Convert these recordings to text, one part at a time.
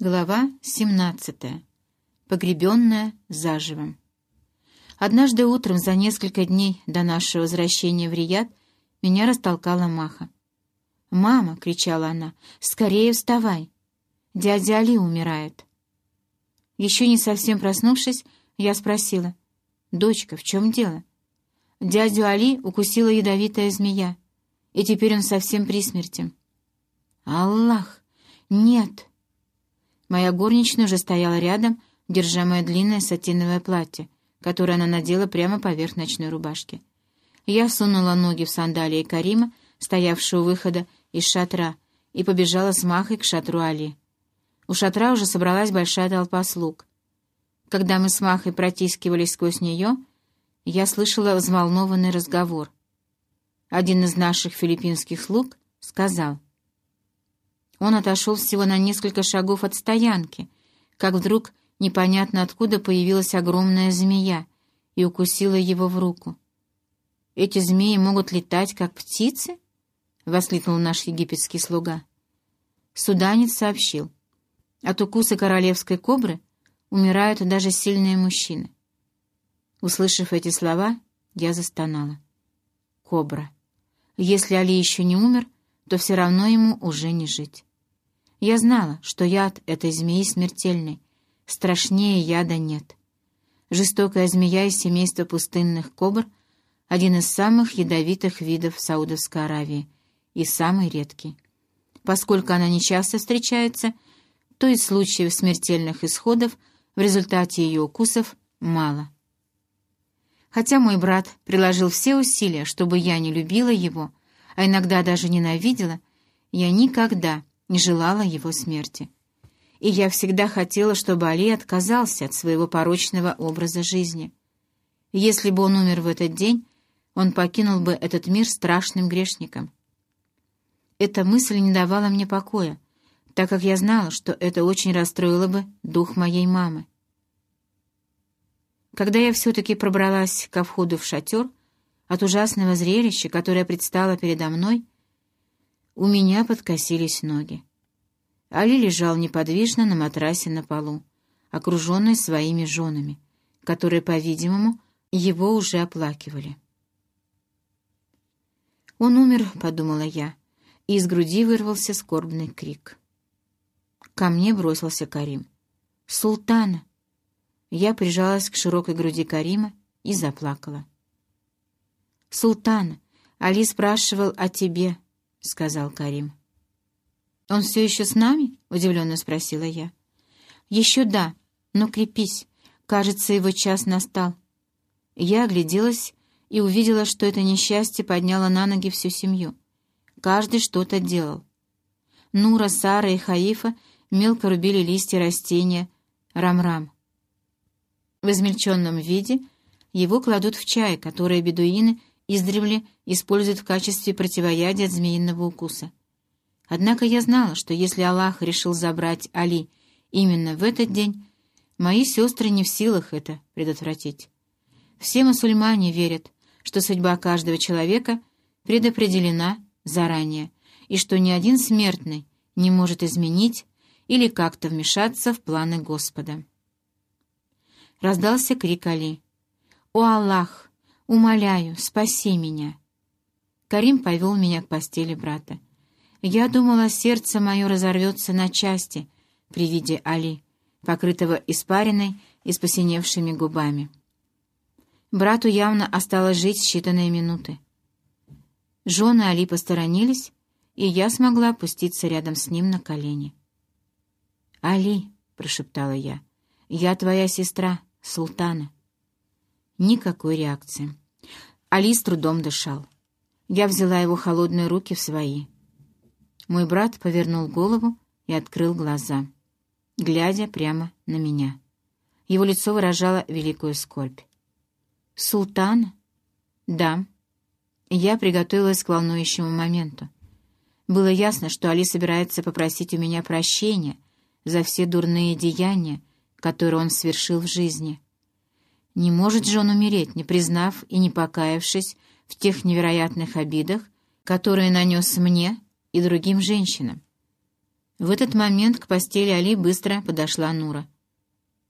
Глава 17. Погребенная заживо. Однажды утром, за несколько дней до нашего возвращения в Рияд, меня растолкала Маха. «Мама!» — кричала она. «Скорее вставай! Дядя Али умирает!» Еще не совсем проснувшись, я спросила. «Дочка, в чем дело?» Дядю Али укусила ядовитая змея, и теперь он совсем при смерти. «Аллах! Нет!» Моя горничная уже стояла рядом, держа мое длинное сатиновое платье, которое она надела прямо поверх ночной рубашки. Я сунула ноги в сандалии Карима, стоявшего у выхода из шатра, и побежала с Махой к шатру Али. У шатра уже собралась большая толпа слуг. Когда мы с Махой протискивались сквозь нее, я слышала взволнованный разговор. Один из наших филиппинских слуг сказал — он отошел всего на несколько шагов от стоянки, как вдруг непонятно откуда появилась огромная змея и укусила его в руку. «Эти змеи могут летать, как птицы?» — воскликнул наш египетский слуга. Суданец сообщил. От укуса королевской кобры умирают даже сильные мужчины. Услышав эти слова, я застонала. Кобра. Если Али еще не умер, то все равно ему уже не жить. Я знала, что яд этой змеи смертельный. Страшнее яда нет. Жестокая змея из семейства пустынных кобр — один из самых ядовитых видов Саудовской Аравии и самый редкий. Поскольку она нечасто встречается, то и случаев смертельных исходов в результате ее укусов мало. Хотя мой брат приложил все усилия, чтобы я не любила его, а иногда даже ненавидела, я никогда не желала его смерти. И я всегда хотела, чтобы Али отказался от своего порочного образа жизни. Если бы он умер в этот день, он покинул бы этот мир страшным грешником. Эта мысль не давала мне покоя, так как я знала, что это очень расстроило бы дух моей мамы. Когда я все-таки пробралась ко входу в шатер, от ужасного зрелища, которое предстало передо мной, у меня подкосились ноги. Али лежал неподвижно на матрасе на полу, окруженный своими женами, которые, по-видимому, его уже оплакивали. «Он умер», — подумала я, и из груди вырвался скорбный крик. Ко мне бросился Карим. «Султана!» Я прижалась к широкой груди Карима и заплакала. «Султана, Али спрашивал о тебе», — сказал Карим. «Он все еще с нами?» — удивленно спросила я. «Еще да, но крепись. Кажется, его час настал». Я огляделась и увидела, что это несчастье подняло на ноги всю семью. Каждый что-то делал. Нура, Сара и Хаифа мелко рубили листья растения рам-рам. В измельченном виде его кладут в чай, который бедуины издревле используют в качестве противоядия от змеиного укуса. Однако я знала, что если Аллах решил забрать Али именно в этот день, мои сестры не в силах это предотвратить. Все мусульмане верят, что судьба каждого человека предопределена заранее, и что ни один смертный не может изменить или как-то вмешаться в планы Господа. Раздался крик Али. «О Аллах! Умоляю, спаси меня!» Карим повел меня к постели брата. Я думала, сердце мое разорвется на части при виде Али, покрытого испариной и с посиневшими губами. Брату явно осталось жить считанные минуты. Жены Али посторонились, и я смогла опуститься рядом с ним на колени. «Али», — прошептала я, — «я твоя сестра, Султана». Никакой реакции. Али с трудом дышал. Я взяла его холодные руки в свои. Мой брат повернул голову и открыл глаза, глядя прямо на меня. Его лицо выражало великую скорбь. «Султан?» «Да». Я приготовилась к волнующему моменту. Было ясно, что Али собирается попросить у меня прощения за все дурные деяния, которые он совершил в жизни. Не может же он умереть, не признав и не покаявшись в тех невероятных обидах, которые нанес мне и другим женщинам. В этот момент к постели Али быстро подошла Нура.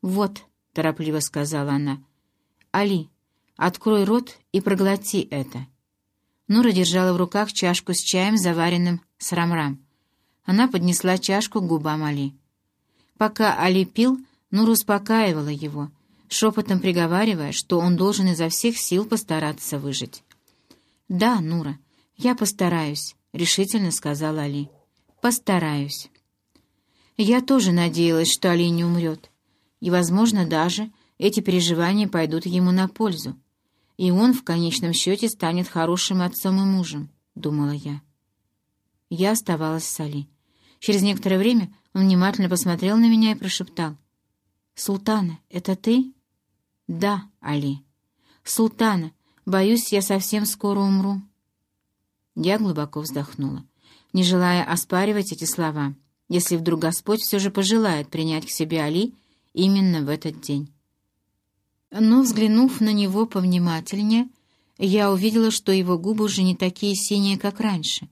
«Вот», — торопливо сказала она, — «Али, открой рот и проглоти это». Нура держала в руках чашку с чаем, заваренным с рамрам. Она поднесла чашку к губам Али. Пока Али пил, Нура успокаивала его, шепотом приговаривая, что он должен изо всех сил постараться выжить. «Да, Нура, я постараюсь», — решительно сказала Али. «Постараюсь». Я тоже надеялась, что Али не умрет, и, возможно, даже эти переживания пойдут ему на пользу, и он в конечном счете станет хорошим отцом и мужем, — думала я. Я оставалась с Али. Через некоторое время он внимательно посмотрел на меня и прошептал. «Султана, это ты?» «Да, Али». «Султана, боюсь, я совсем скоро умру». Я глубоко вздохнула, не желая оспаривать эти слова, если вдруг Господь все же пожелает принять к себе Али именно в этот день. Но, взглянув на него повнимательнее, я увидела, что его губы уже не такие синие, как раньше.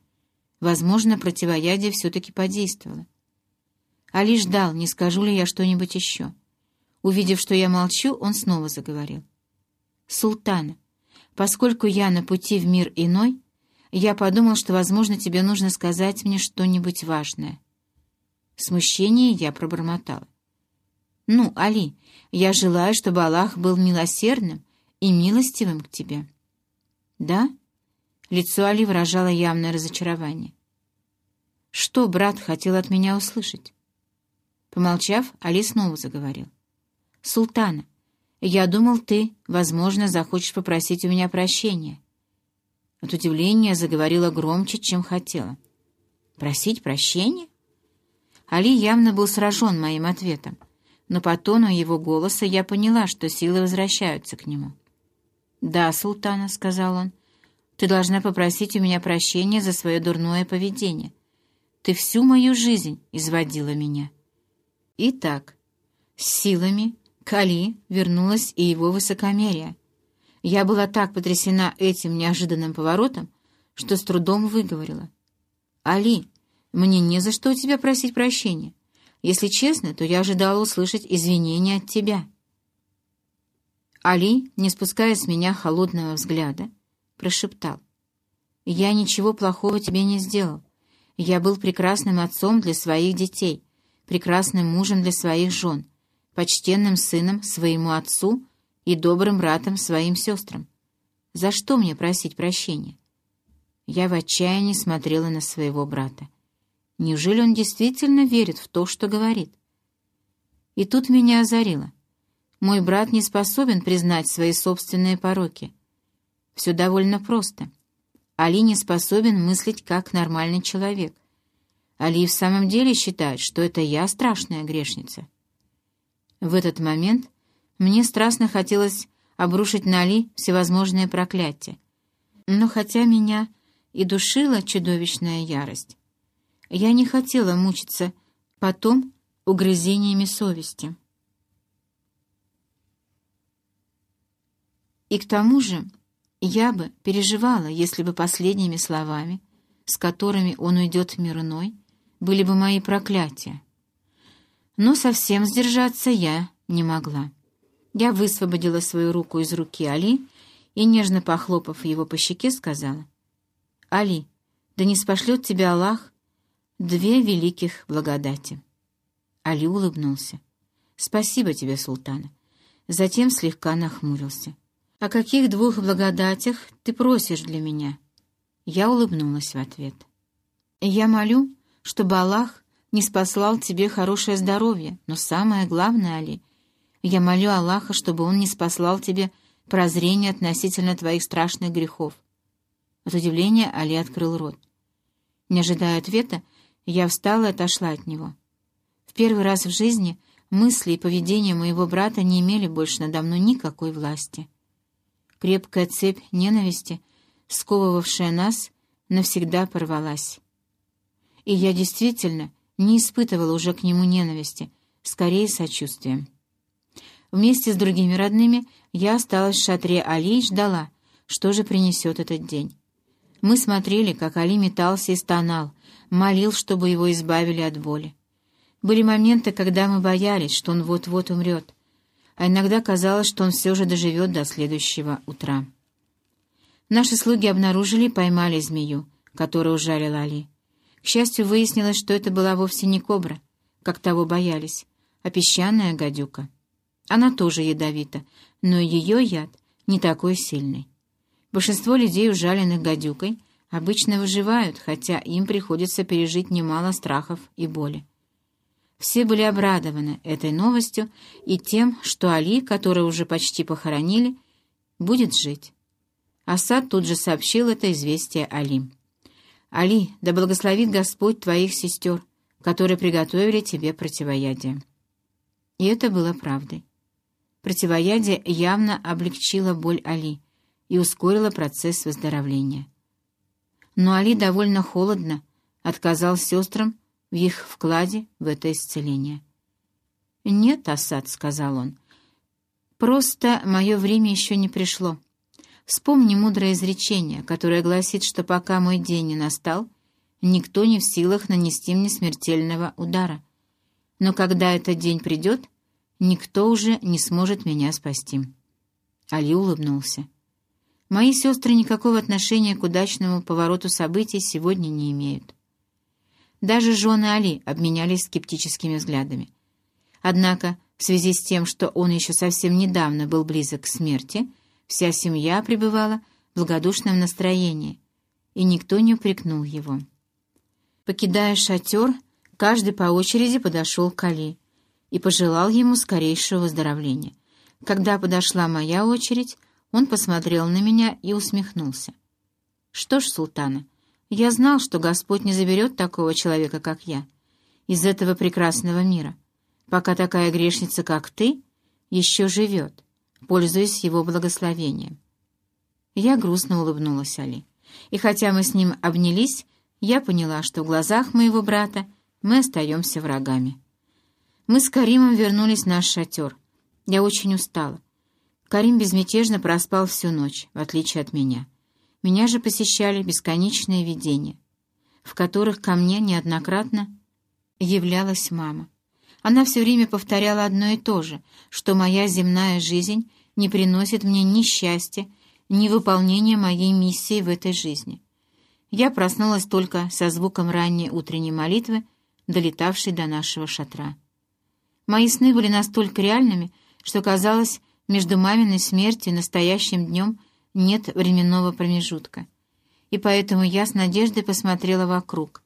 Возможно, противоядие все-таки подействовало. Али ждал, не скажу ли я что-нибудь еще. Увидев, что я молчу, он снова заговорил. «Султана, поскольку я на пути в мир иной, я подумал, что, возможно, тебе нужно сказать мне что-нибудь важное». В смущении я пробормотала. «Ну, Али, я желаю, чтобы Аллах был милосердным и милостивым к тебе». «Да?» Лицо Али выражало явное разочарование. «Что брат хотел от меня услышать?» Помолчав, Али снова заговорил. «Султана, я думал, ты, возможно, захочешь попросить у меня прощения». От удивления заговорила громче, чем хотела. «Просить прощения?» Али явно был сражен моим ответом, но по тону его голоса я поняла, что силы возвращаются к нему. «Да, султана», — сказал он, — «ты должна попросить у меня прощения за свое дурное поведение. Ты всю мою жизнь изводила меня». Итак, с силами Кали вернулась и его высокомерие. Я была так потрясена этим неожиданным поворотом, что с трудом выговорила. «Али, мне не за что у тебя просить прощения. Если честно, то я ожидала услышать извинения от тебя». Али, не спуская с меня холодного взгляда, прошептал. «Я ничего плохого тебе не сделал. Я был прекрасным отцом для своих детей, прекрасным мужем для своих жен, почтенным сыном своему отцу и добрым братом своим сестрам. За что мне просить прощения?» Я в отчаянии смотрела на своего брата. Неужели он действительно верит в то, что говорит? И тут меня озарило. Мой брат не способен признать свои собственные пороки. Все довольно просто. Али не способен мыслить как нормальный человек. Али в самом деле считает, что это я страшная грешница. В этот момент мне страстно хотелось обрушить на Али всевозможные проклятия. Но хотя меня и душила чудовищная ярость, я не хотела мучиться потом угрызениями совести. И к тому же я бы переживала, если бы последними словами, с которыми он уйдет в мир иной, были бы мои проклятия. Но совсем сдержаться я не могла. Я высвободила свою руку из руки Али и, нежно похлопав его по щеке, сказала, «Али, да не спошлет тебя Аллах две великих благодати. Али улыбнулся. «Спасибо тебе, султана». Затем слегка нахмурился. «О каких двух благодатях ты просишь для меня?» Я улыбнулась в ответ. «Я молю, чтобы Аллах не спаслал тебе хорошее здоровье, но самое главное, Али, я молю Аллаха, чтобы Он не спаслал тебе прозрение относительно твоих страшных грехов». От удивления Али открыл рот. Не ожидая ответа, я встала и отошла от него. В первый раз в жизни мысли и поведение моего брата не имели больше надо мной никакой власти. Крепкая цепь ненависти, сковывавшая нас, навсегда порвалась. И я действительно не испытывала уже к нему ненависти, скорее сочувствия. Вместе с другими родными я осталась в шатре Али и ждала, что же принесет этот день. Мы смотрели, как Али метался и стонал, молил, чтобы его избавили от боли. Были моменты, когда мы боялись, что он вот-вот умрет, а иногда казалось, что он все же доживет до следующего утра. Наши слуги обнаружили и поймали змею, которая ужалила Али. К счастью, выяснилось, что это была вовсе не кобра, как того боялись, а песчаная гадюка. Она тоже ядовита, но ее яд не такой сильный. Большинство людей, ужаленных гадюкой, обычно выживают, хотя им приходится пережить немало страхов и боли. Все были обрадованы этой новостью и тем, что Али, который уже почти похоронили, будет жить. Асад тут же сообщил это известие Али. «Али, да благословит Господь твоих сестер, которые приготовили тебе противоядие». И это было правдой. Противоядие явно облегчило боль Али и ускорило процесс выздоровления. Но Али довольно холодно отказал сестрам в их вкладе в это исцеление. «Нет, Асад», — сказал он, — «просто мое время еще не пришло. Вспомни мудрое изречение, которое гласит, что пока мой день не настал, никто не в силах нанести мне смертельного удара. Но когда этот день придет, никто уже не сможет меня спасти». Али улыбнулся. «Мои сестры никакого отношения к удачному повороту событий сегодня не имеют. Даже жены Али обменялись скептическими взглядами. Однако, в связи с тем, что он еще совсем недавно был близок к смерти, вся семья пребывала в благодушном настроении, и никто не упрекнул его. Покидая шатер, каждый по очереди подошел к Али и пожелал ему скорейшего выздоровления. Когда подошла моя очередь, он посмотрел на меня и усмехнулся. «Что ж, султана, — я знал, что Господь не заберет такого человека, как я, из этого прекрасного мира, пока такая грешница, как ты, еще живет, пользуясь его благословением. Я грустно улыбнулась Али. И хотя мы с ним обнялись, я поняла, что в глазах моего брата мы остаемся врагами. Мы с Каримом вернулись в наш шатер. Я очень устала. Карим безмятежно проспал всю ночь, в отличие от меня. Меня же посещали бесконечные видения, в которых ко мне неоднократно являлась мама. Она все время повторяла одно и то же, что моя земная жизнь не приносит мне ни счастья, ни выполнения моей миссии в этой жизни. Я проснулась только со звуком ранней утренней молитвы, долетавшей до нашего шатра. Мои сны были настолько реальными, что казалось, между маминой смертью и настоящим днем нет временного промежутка. И поэтому я с надеждой посмотрела вокруг.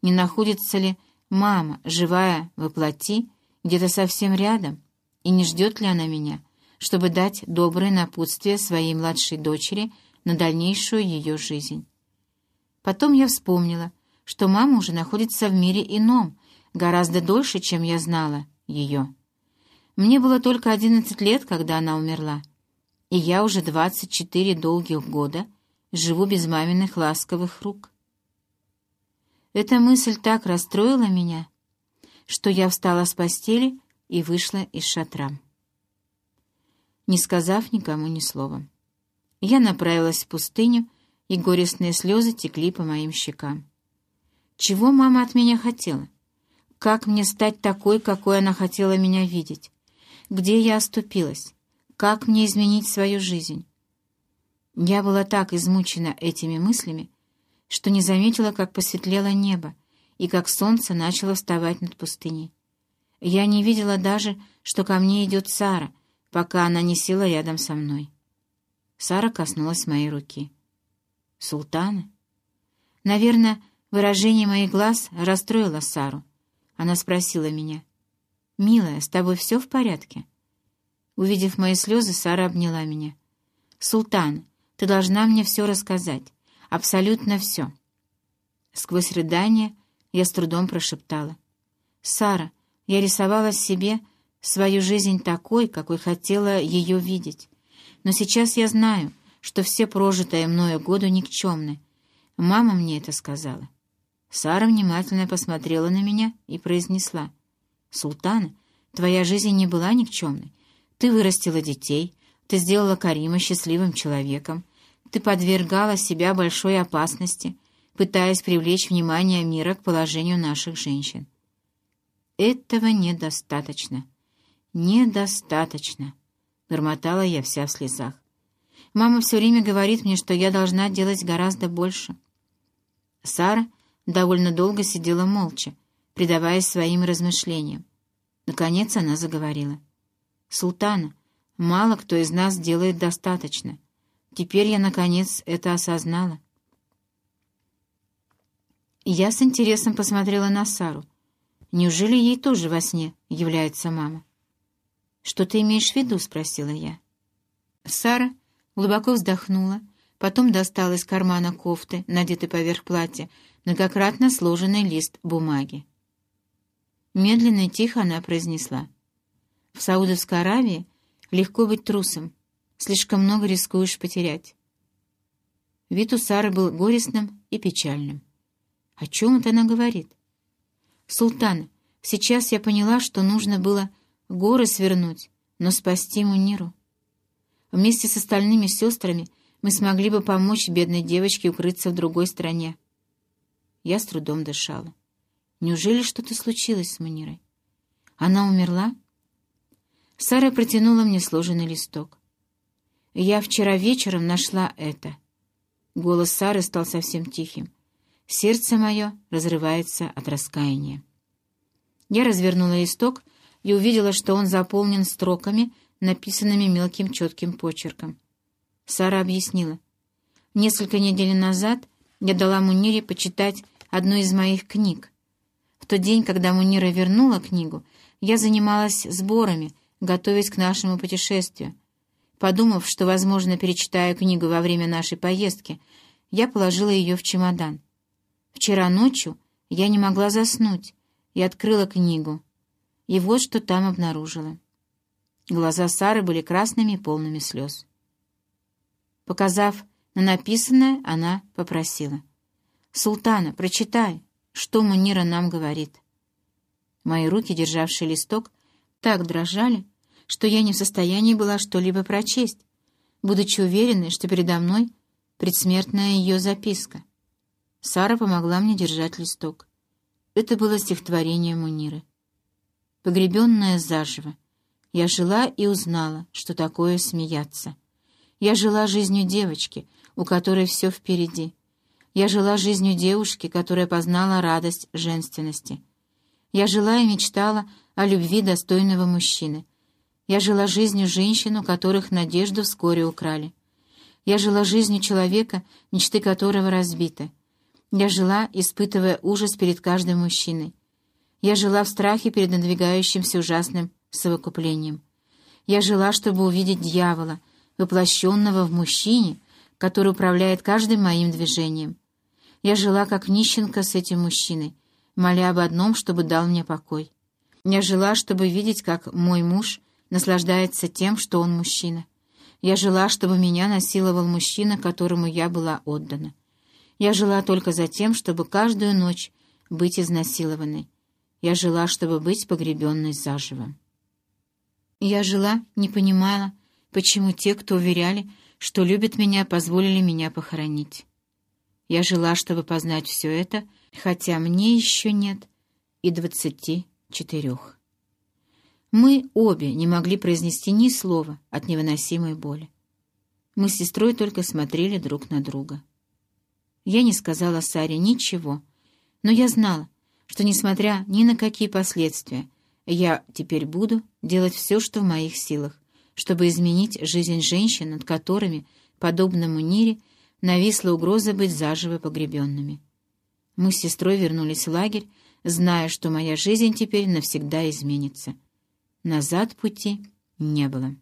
Не находится ли мама, живая, воплоти, где-то совсем рядом, и не ждет ли она меня, чтобы дать доброе напутствие своей младшей дочери на дальнейшую ее жизнь. Потом я вспомнила, что мама уже находится в мире ином, гораздо дольше, чем я знала ее. Мне было только одиннадцать лет, когда она умерла, и я уже двадцать четыре долгих года живу без маминых ласковых рук. Эта мысль так расстроила меня, что я встала с постели и вышла из шатра. Не сказав никому ни слова, я направилась в пустыню, и горестные слезы текли по моим щекам. Чего мама от меня хотела? Как мне стать такой, какой она хотела меня видеть? Где я оступилась? Как мне изменить свою жизнь? Я была так измучена этими мыслями, что не заметила, как посветлело небо и как солнце начало вставать над пустыней. Я не видела даже, что ко мне идет Сара, пока она не села рядом со мной. Сара коснулась моей руки. «Султана?» Наверное, выражение моих глаз расстроило Сару. Она спросила меня. «Милая, с тобой все в порядке?» Увидев мои слезы, Сара обняла меня. «Султан, ты должна мне все рассказать. Абсолютно все». Сквозь рыдание я с трудом прошептала. «Сара, я рисовала себе свою жизнь такой, какой хотела ее видеть. Но сейчас я знаю, что все прожитые мною годы никчемны. Мама мне это сказала». Сара внимательно посмотрела на меня и произнесла. «Султана, твоя жизнь не была никчемной. Ты вырастила детей, ты сделала Карима счастливым человеком, Ты подвергала себя большой опасности, пытаясь привлечь внимание мира к положению наших женщин. Этого недостаточно. Недостаточно, — бормотала я вся в слезах. Мама все время говорит мне, что я должна делать гораздо больше. Сара довольно долго сидела молча, предаваясь своим размышлениям. Наконец она заговорила. «Султана, мало кто из нас делает достаточно. Теперь я, наконец, это осознала». Я с интересом посмотрела на Сару. Неужели ей тоже во сне является мама? «Что ты имеешь в виду?» — спросила я. Сара глубоко вздохнула, потом достала из кармана кофты, надетой поверх платья, многократно сложенный лист бумаги. Медленно и тихо она произнесла. «В Саудовской Аравии легко быть трусом, слишком много рискуешь потерять». Вид у Сары был горестным и печальным. О чем это она говорит? «Султан, сейчас я поняла, что нужно было горы свернуть, но спасти Муниру. Вместе с остальными сестрами мы смогли бы помочь бедной девочке укрыться в другой стране. Я с трудом дышала. Неужели что-то случилось с Манирой? Она умерла? Сара протянула мне сложенный листок. Я вчера вечером нашла это. Голос Сары стал совсем тихим. Сердце мое разрывается от раскаяния. Я развернула листок и увидела, что он заполнен строками, написанными мелким четким почерком. Сара объяснила. Несколько недель назад я дала Мунире почитать одну из моих книг. В тот день, когда Мунира вернула книгу, я занималась сборами, готовясь к нашему путешествию. Подумав, что, возможно, перечитаю книгу во время нашей поездки, я положила ее в чемодан. Вчера ночью я не могла заснуть и открыла книгу. И вот что там обнаружила. Глаза Сары были красными и полными слез. Показав на написанное, она попросила. «Султана, прочитай, что Мунира нам говорит». Мои руки, державшие листок, так дрожали, что я не в состоянии была что-либо прочесть, будучи уверенной, что передо мной предсмертная ее записка. Сара помогла мне держать листок. Это было стихотворение Муниры. Погребенная заживо, я жила и узнала, что такое смеяться. Я жила жизнью девочки, у которой все впереди. Я жила жизнью девушки, которая познала радость женственности. Я жила и мечтала о любви достойного мужчины. Я жила жизнью женщин, у которых надежду вскоре украли. Я жила жизнью человека, мечты которого разбиты. Я жила, испытывая ужас перед каждым мужчиной. Я жила в страхе перед надвигающимся ужасным совокуплением. Я жила, чтобы увидеть дьявола, воплощенного в мужчине, который управляет каждым моим движением. Я жила как нищенка с этим мужчиной, моля об одном, чтобы дал мне покой. Я жила, чтобы видеть, как мой муж наслаждается тем, что он мужчина. Я жила, чтобы меня насиловал мужчина, которому я была отдана. Я жила только за тем, чтобы каждую ночь быть изнасилованной. Я жила, чтобы быть погребенной заживо. Я жила, не понимала, почему те, кто уверяли, что любят меня, позволили меня похоронить. Я жила, чтобы познать все это, хотя мне еще нет и двадцати четырех. Мы обе не могли произнести ни слова от невыносимой боли. Мы с сестрой только смотрели друг на друга. Я не сказала Саре ничего, но я знала, что, несмотря ни на какие последствия, я теперь буду делать все, что в моих силах, чтобы изменить жизнь женщин, над которыми, подобно Мунире, нависла угроза быть заживо погребенными. Мы с сестрой вернулись в лагерь, зная, что моя жизнь теперь навсегда изменится. Назад пути не было.